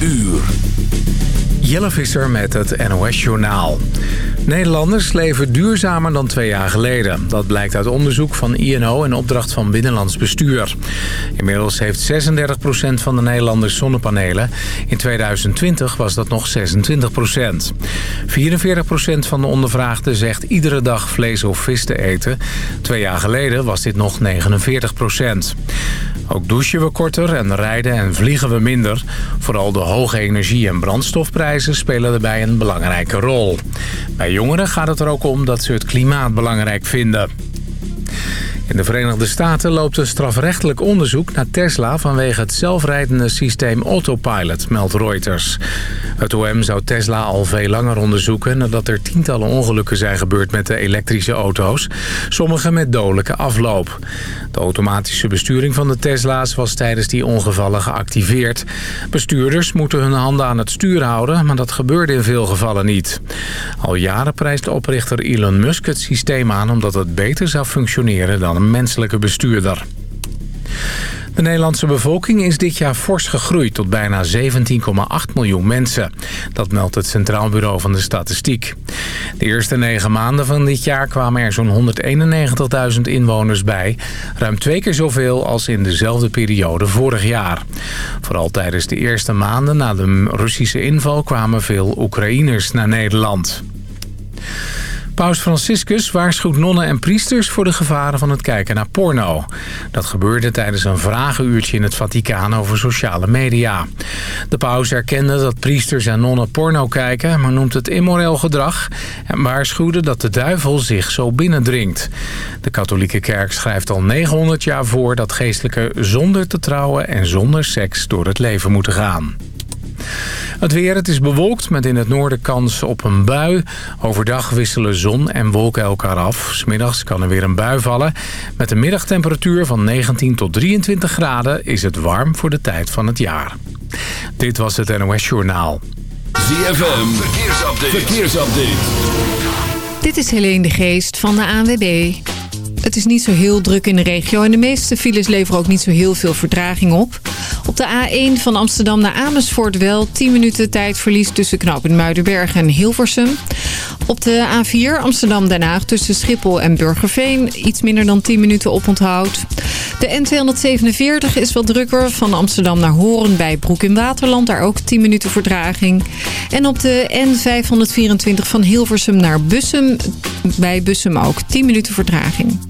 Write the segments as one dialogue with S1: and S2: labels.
S1: uur.
S2: Jelle Visser met het NOS-journaal. Nederlanders leven duurzamer dan twee jaar geleden. Dat blijkt uit onderzoek van INO en opdracht van Binnenlands Bestuur. Inmiddels heeft 36% van de Nederlanders zonnepanelen. In 2020 was dat nog 26%. 44% van de ondervraagden zegt iedere dag vlees of vis te eten. Twee jaar geleden was dit nog 49%. Ook douchen we korter en rijden en vliegen we minder. Vooral de hoge energie- en brandstofprijzen spelen daarbij een belangrijke rol. Bij jongeren gaat het er ook om dat ze het klimaat belangrijk vinden. In de Verenigde Staten loopt een strafrechtelijk onderzoek naar Tesla... vanwege het zelfrijdende systeem Autopilot, meldt Reuters. Het OM zou Tesla al veel langer onderzoeken... nadat er tientallen ongelukken zijn gebeurd met de elektrische auto's. Sommige met dodelijke afloop. De automatische besturing van de Tesla's was tijdens die ongevallen geactiveerd. Bestuurders moeten hun handen aan het stuur houden... maar dat gebeurde in veel gevallen niet. Al jaren prijst oprichter Elon Musk het systeem aan... omdat het beter zou functioneren dan menselijke bestuurder. De Nederlandse bevolking is dit jaar fors gegroeid tot bijna 17,8 miljoen mensen. Dat meldt het Centraal Bureau van de Statistiek. De eerste negen maanden van dit jaar kwamen er zo'n 191.000 inwoners bij. Ruim twee keer zoveel als in dezelfde periode vorig jaar. Vooral tijdens de eerste maanden na de Russische inval kwamen veel Oekraïners naar Nederland. Paus Franciscus waarschuwt nonnen en priesters voor de gevaren van het kijken naar porno. Dat gebeurde tijdens een vragenuurtje in het Vaticaan over sociale media. De paus erkende dat priesters en nonnen porno kijken, maar noemt het immoreel gedrag... en waarschuwde dat de duivel zich zo binnendringt. De katholieke kerk schrijft al 900 jaar voor dat geestelijken zonder te trouwen en zonder seks door het leven moeten gaan. Het weer, het is bewolkt met in het noorden kans op een bui. Overdag wisselen zon en wolken elkaar af. Smiddags kan er weer een bui vallen. Met een middagtemperatuur van 19 tot 23 graden is het warm voor de tijd van het jaar. Dit was het NOS Journaal.
S1: ZFM, verkeersupdate. verkeersupdate.
S3: Dit is Helene de Geest van de ANWB. Het is niet zo heel druk in de regio en de meeste files leveren ook niet zo heel veel vertraging op. Op de A1 van Amsterdam naar Amersfoort wel 10 minuten tijdverlies tussen knooppunt Muidenberg en Hilversum. Op de A4 Amsterdam-Den Haag tussen Schiphol en Burgerveen iets minder dan 10 minuten oponthoud. De N247 is wat drukker van Amsterdam naar Horen bij Broek in Waterland. Daar ook 10 minuten vertraging. En op de N524 van Hilversum naar Bussum bij Bussum ook 10 minuten vertraging.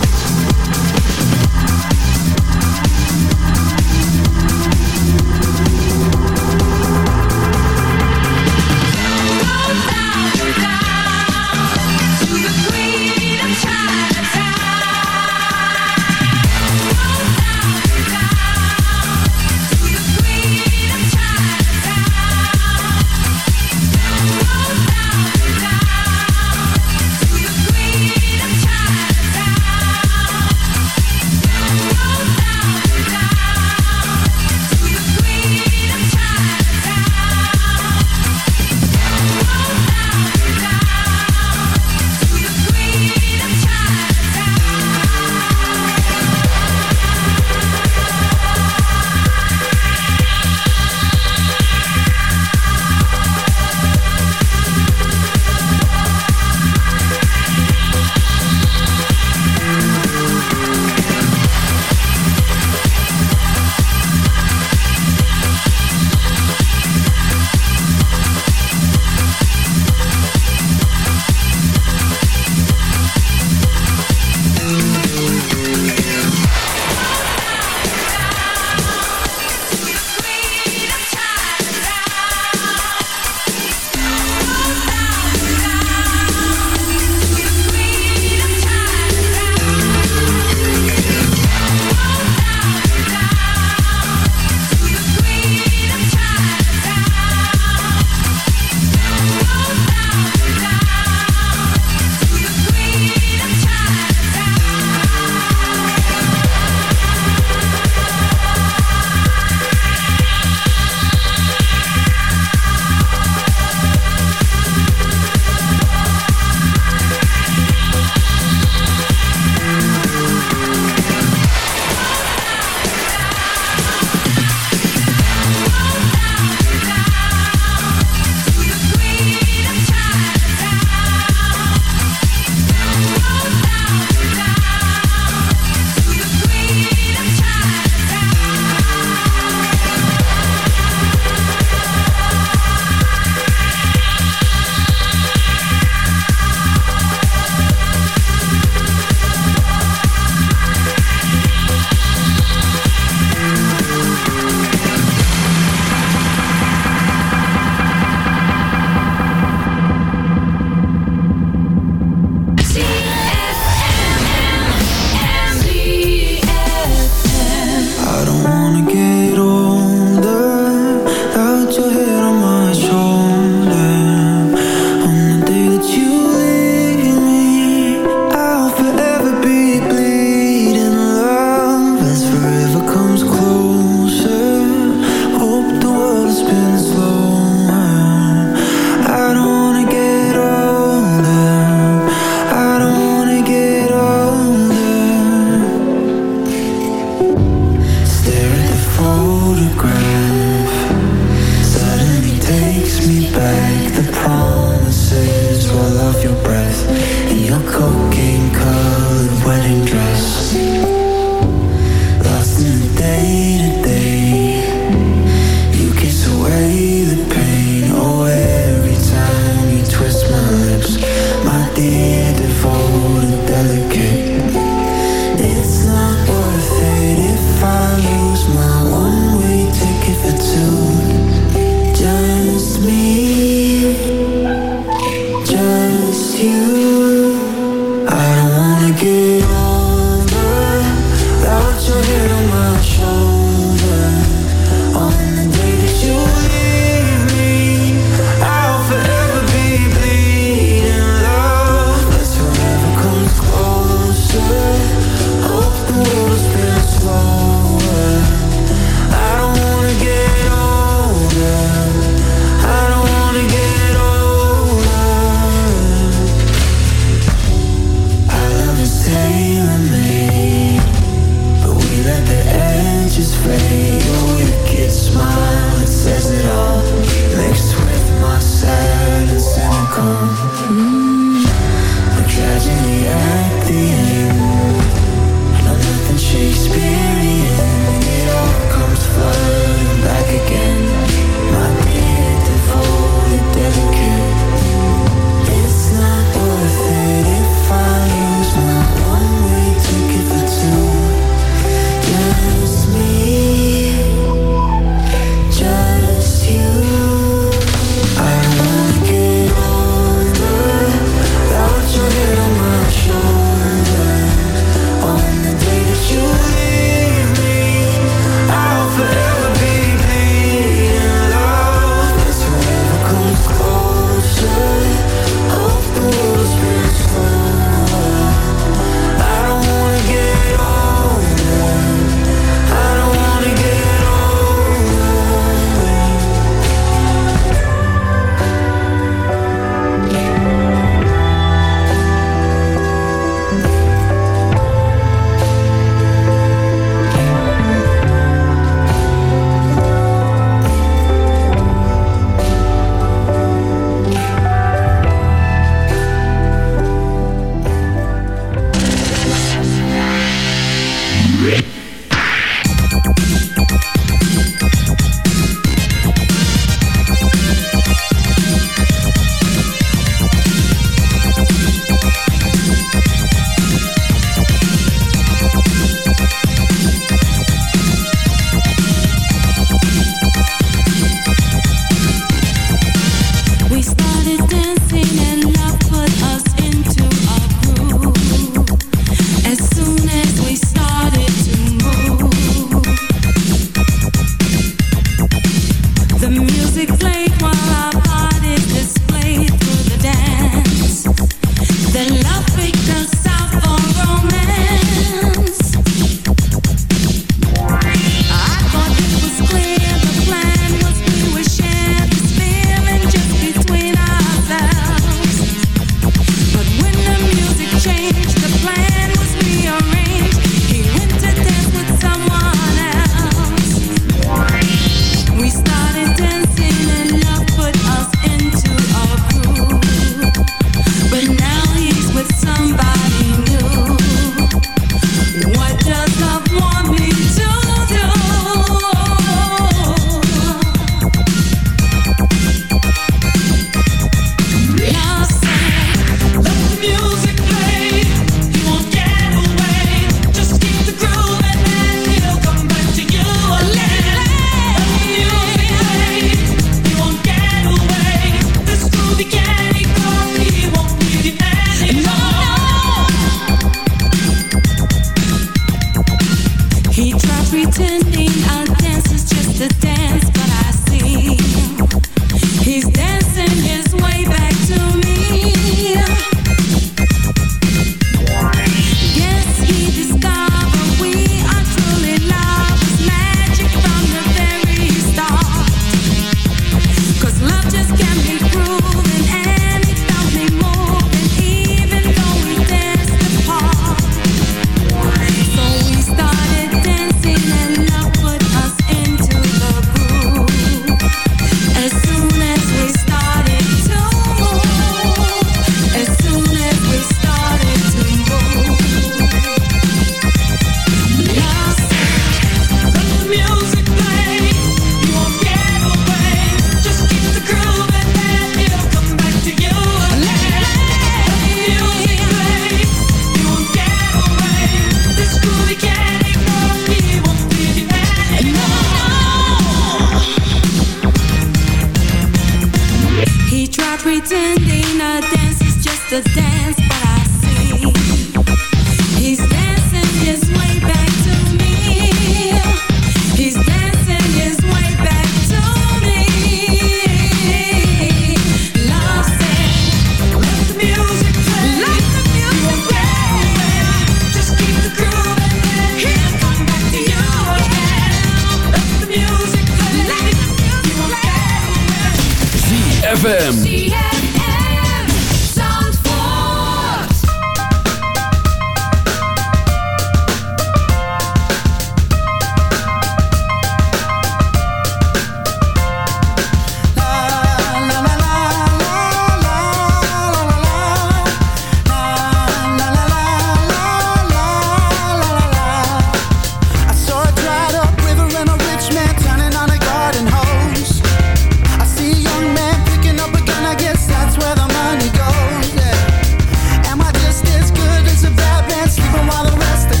S4: Am I just as good as a bad man sleeping while the rest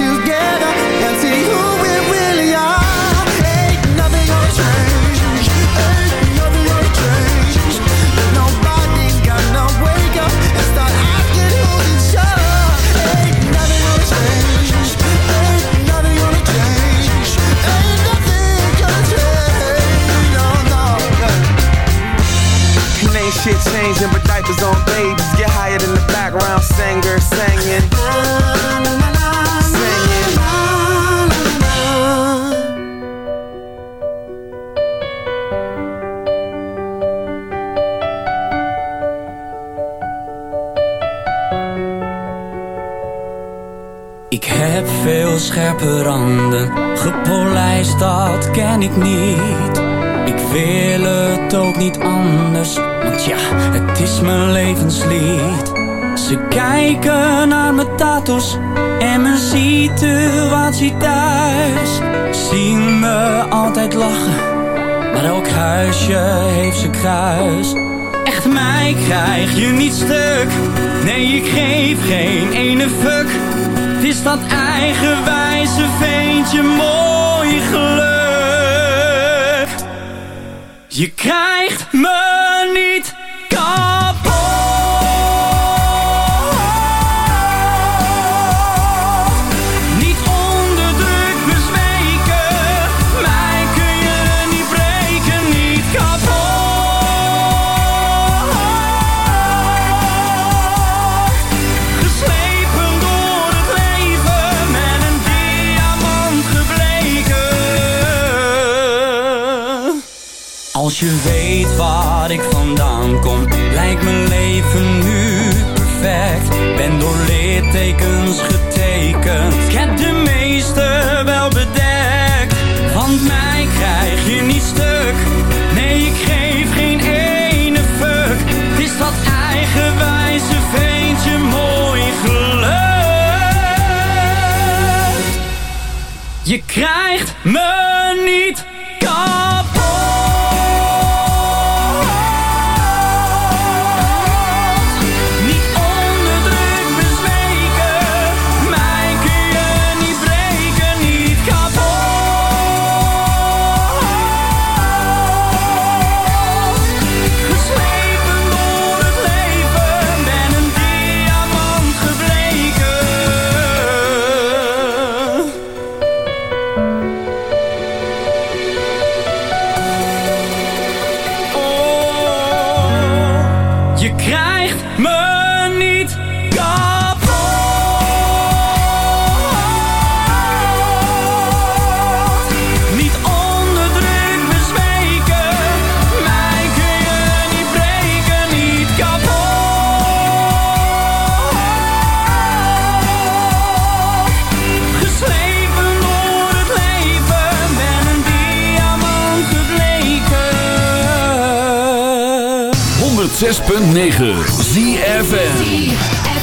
S4: Shit changing, but diapers on babies. Get higher than the background singer singing. Ik heb veel
S5: scherpe randen, gepolijst dat ken ik niet. Wil het ook niet anders, want ja, het is mijn levenslied. Ze kijken naar mijn tattoos en mijn situatie thuis. Zien me altijd lachen, maar elk huisje heeft zijn kruis. Echt mij krijg je niet stuk, nee ik geef geen ene fuck. Het is dat eigenwijze veentje mooi geluk. Je krijgt me niet
S6: 106.9 ZFN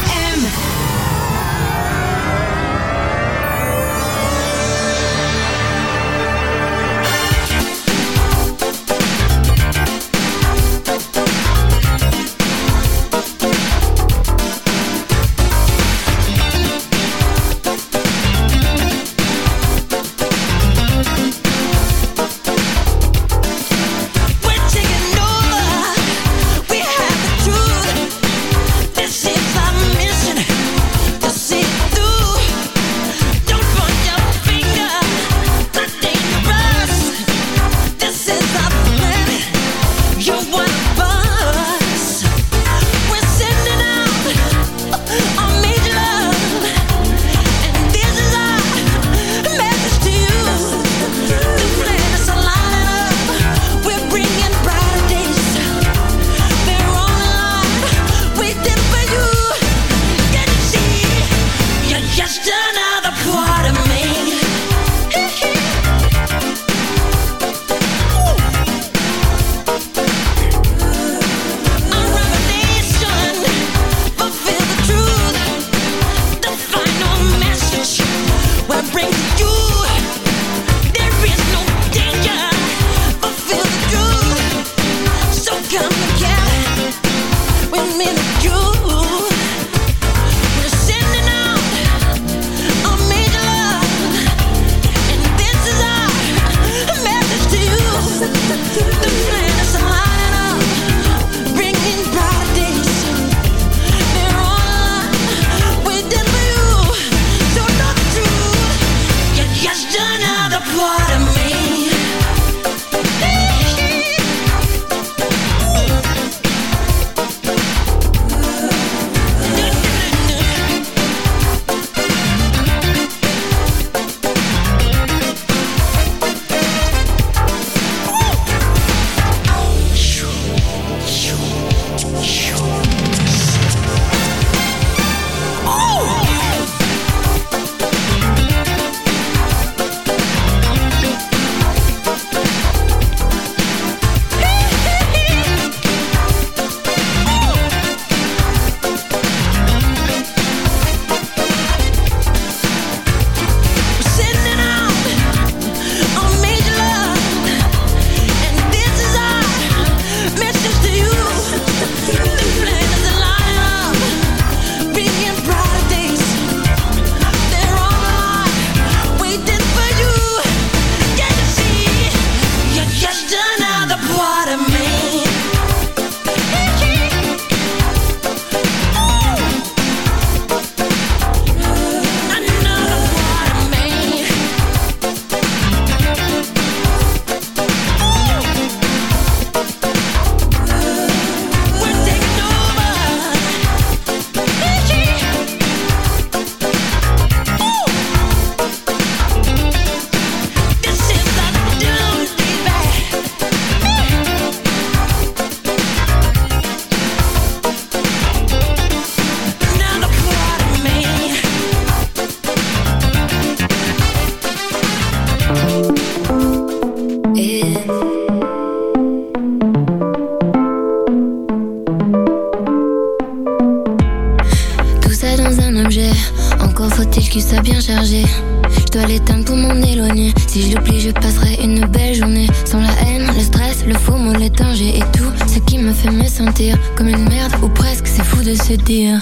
S6: sentir comme une merde ou presque, c'est fou de se dire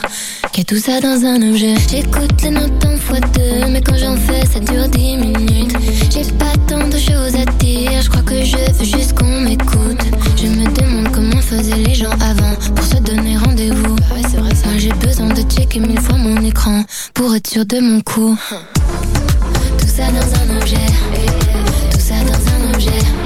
S6: qu'il y a tout ça dans un objet. J'écoute les notes en fois deux, mais quand j'en fais, ça dure dix minutes. J'ai pas tant de choses à dire, je crois que je veux juste qu'on m'écoute. Je me demande comment faisaient les gens avant pour se donner rendez-vous. Moi j'ai besoin de checker mille fois mon écran pour être sûr de mon coup. Tout ça dans un objet, tout ça dans un objet.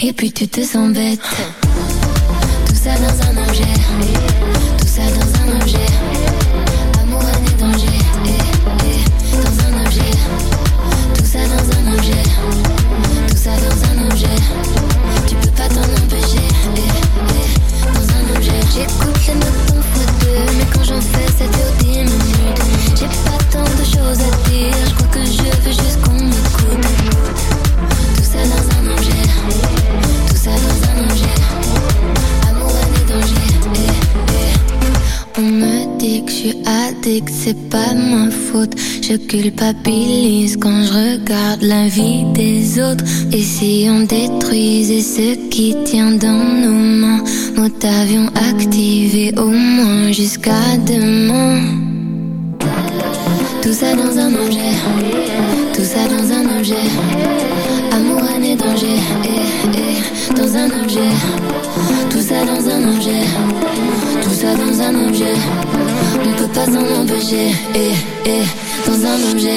S6: et puis tu te sens bête. Tout ça dans un objet, tout ça dans un objet. Suis addict, c'est pas ma faute. Je culpabilise quand je regarde la vie des autres. Et si on détruisait ce qui tient dans nos mains, mode avion activé au moins jusqu'à demain. Tout ça dans un objet, tout ça dans un objet. Amour, et danger, dans un objet. Tout ça dans un objet, ça dans un objet. On peut pas s'en empêcher, dans un objet.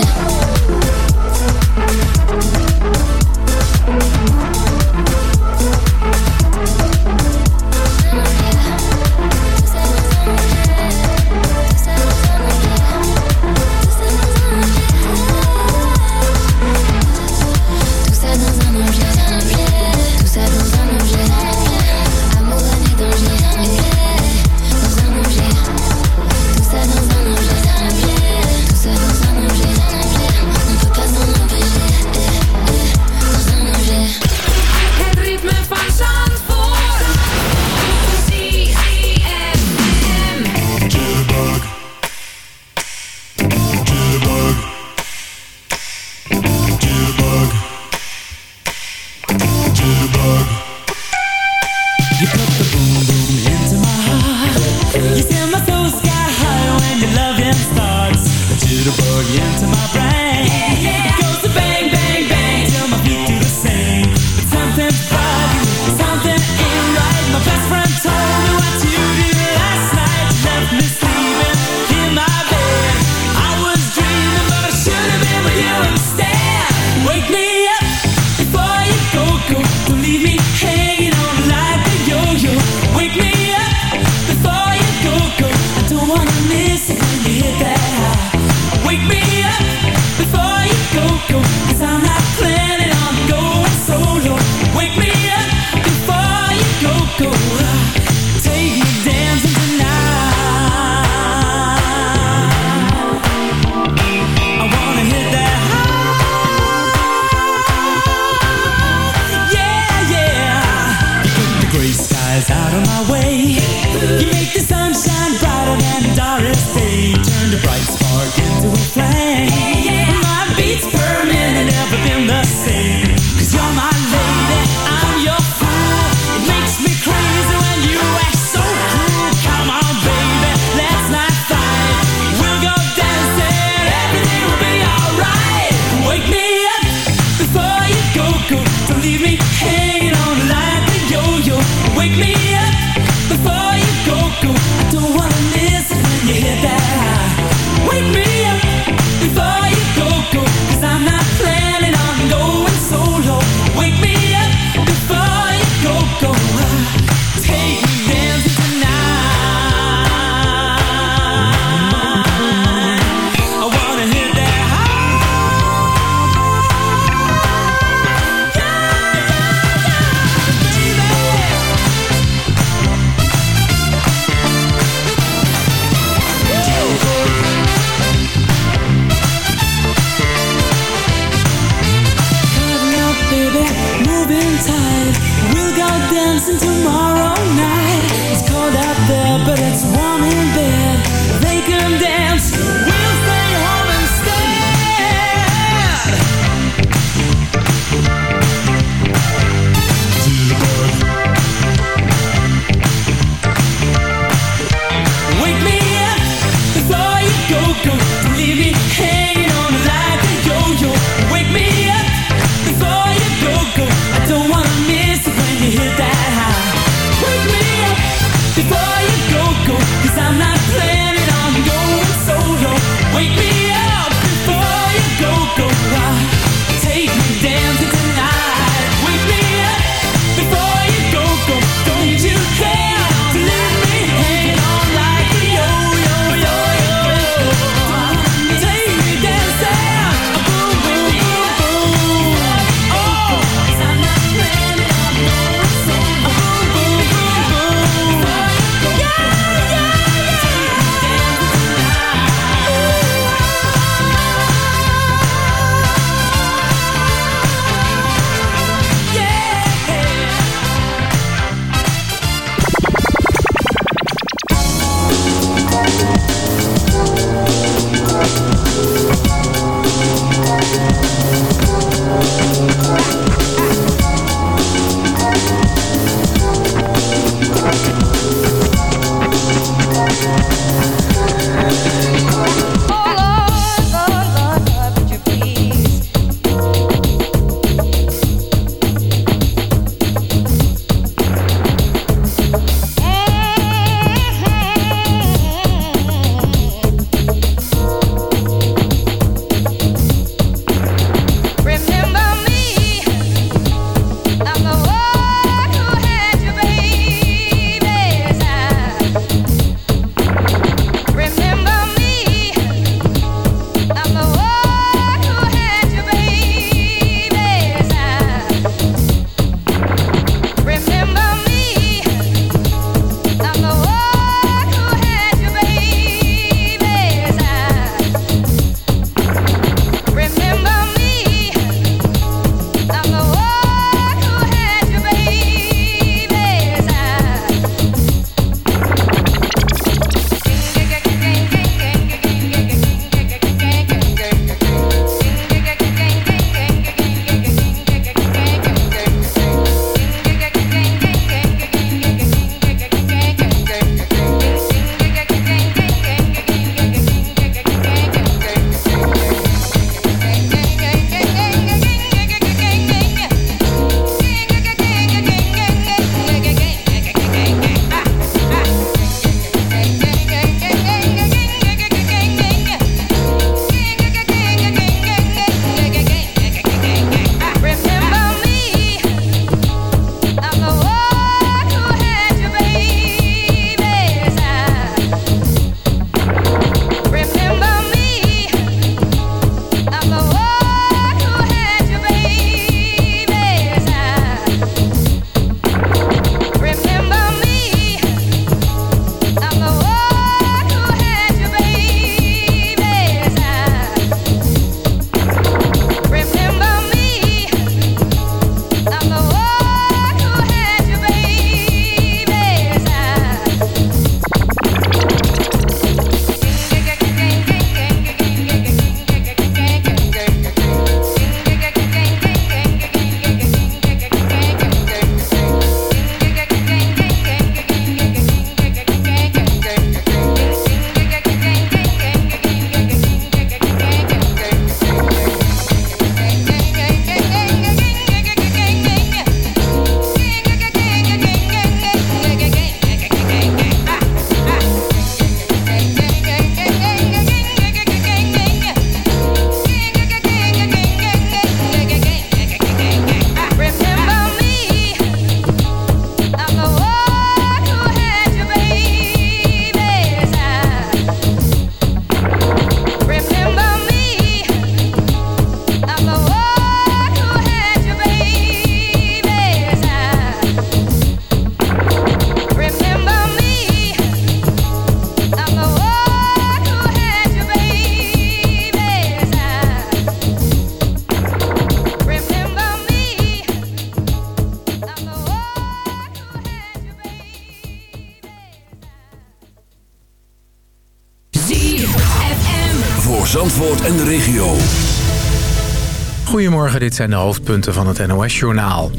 S2: Dit zijn de hoofdpunten van het NOS-journaal.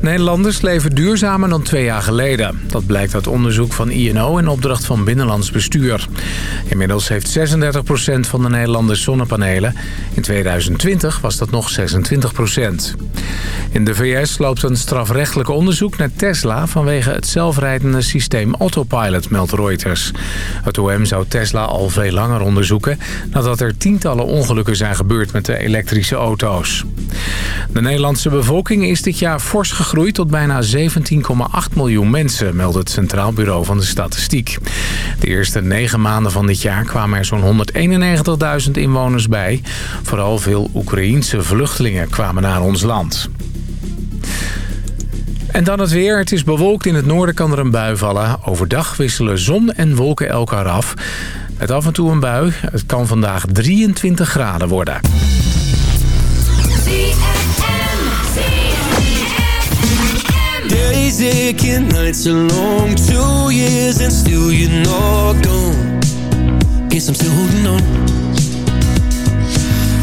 S2: Nederlanders leven duurzamer dan twee jaar geleden. Dat blijkt uit onderzoek van INO in opdracht van Binnenlands Bestuur. Inmiddels heeft 36% van de Nederlanders zonnepanelen. In 2020 was dat nog 26%. In de VS loopt een strafrechtelijk onderzoek naar Tesla... vanwege het zelfrijdende systeem Autopilot, meldt Reuters. Het OM zou Tesla al veel langer onderzoeken... nadat er tientallen ongelukken zijn gebeurd met de elektrische auto's. De Nederlandse bevolking is dit jaar fors gegroeid tot bijna 17,8 miljoen mensen, meldt het Centraal Bureau van de Statistiek. De eerste negen maanden van dit jaar kwamen er zo'n 191.000 inwoners bij. Vooral veel Oekraïense vluchtelingen kwamen naar ons land. En dan het weer. Het is bewolkt. In het noorden kan er een bui vallen. Overdag wisselen zon en wolken elkaar af. Met af en toe een bui. Het kan vandaag 23 graden worden.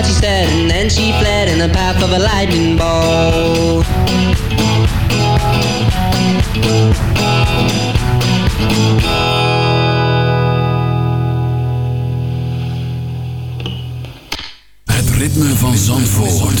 S7: what she said, and then she fled in the path of a lightning bolt.
S1: Het ritme van Zandvoort.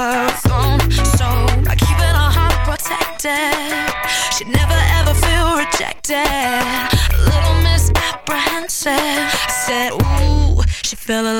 S8: her phone So by keeping her heart protected. She'd never ever feel rejected. A little misapprehensive. I said, ooh, she fell in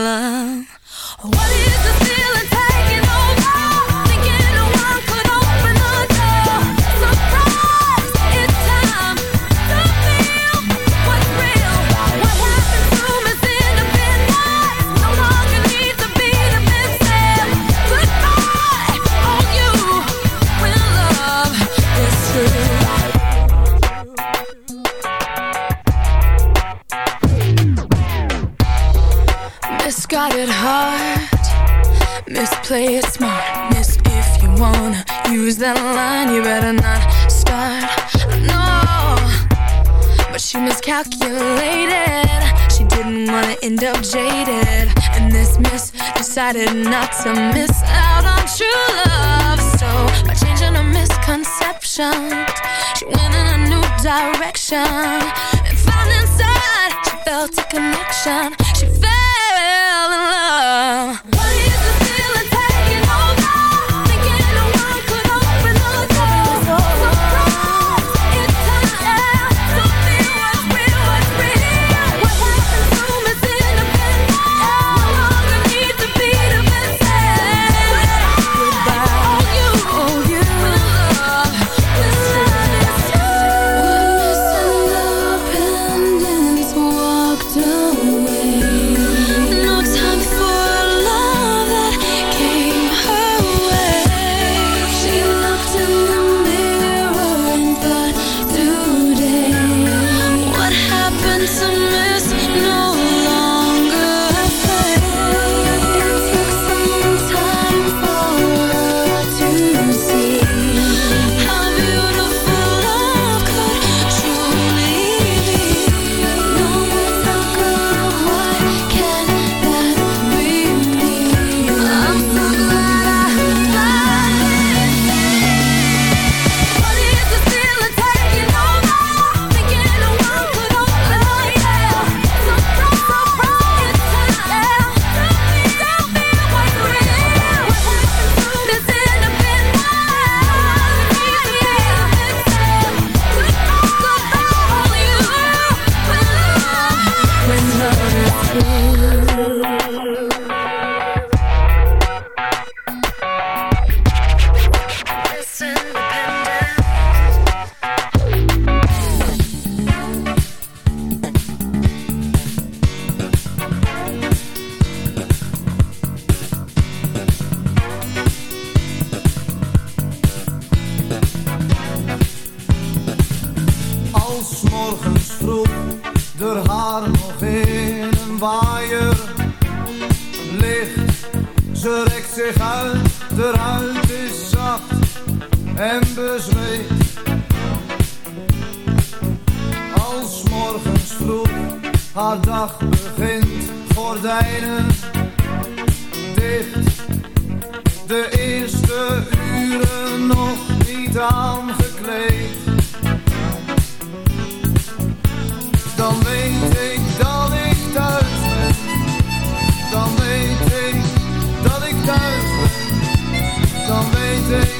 S8: calculated. She didn't wanna end up jaded. And this miss decided not to miss out on true love. So by changing a misconception, she went in a new direction. And found inside, she felt a connection. She fell in love.
S9: say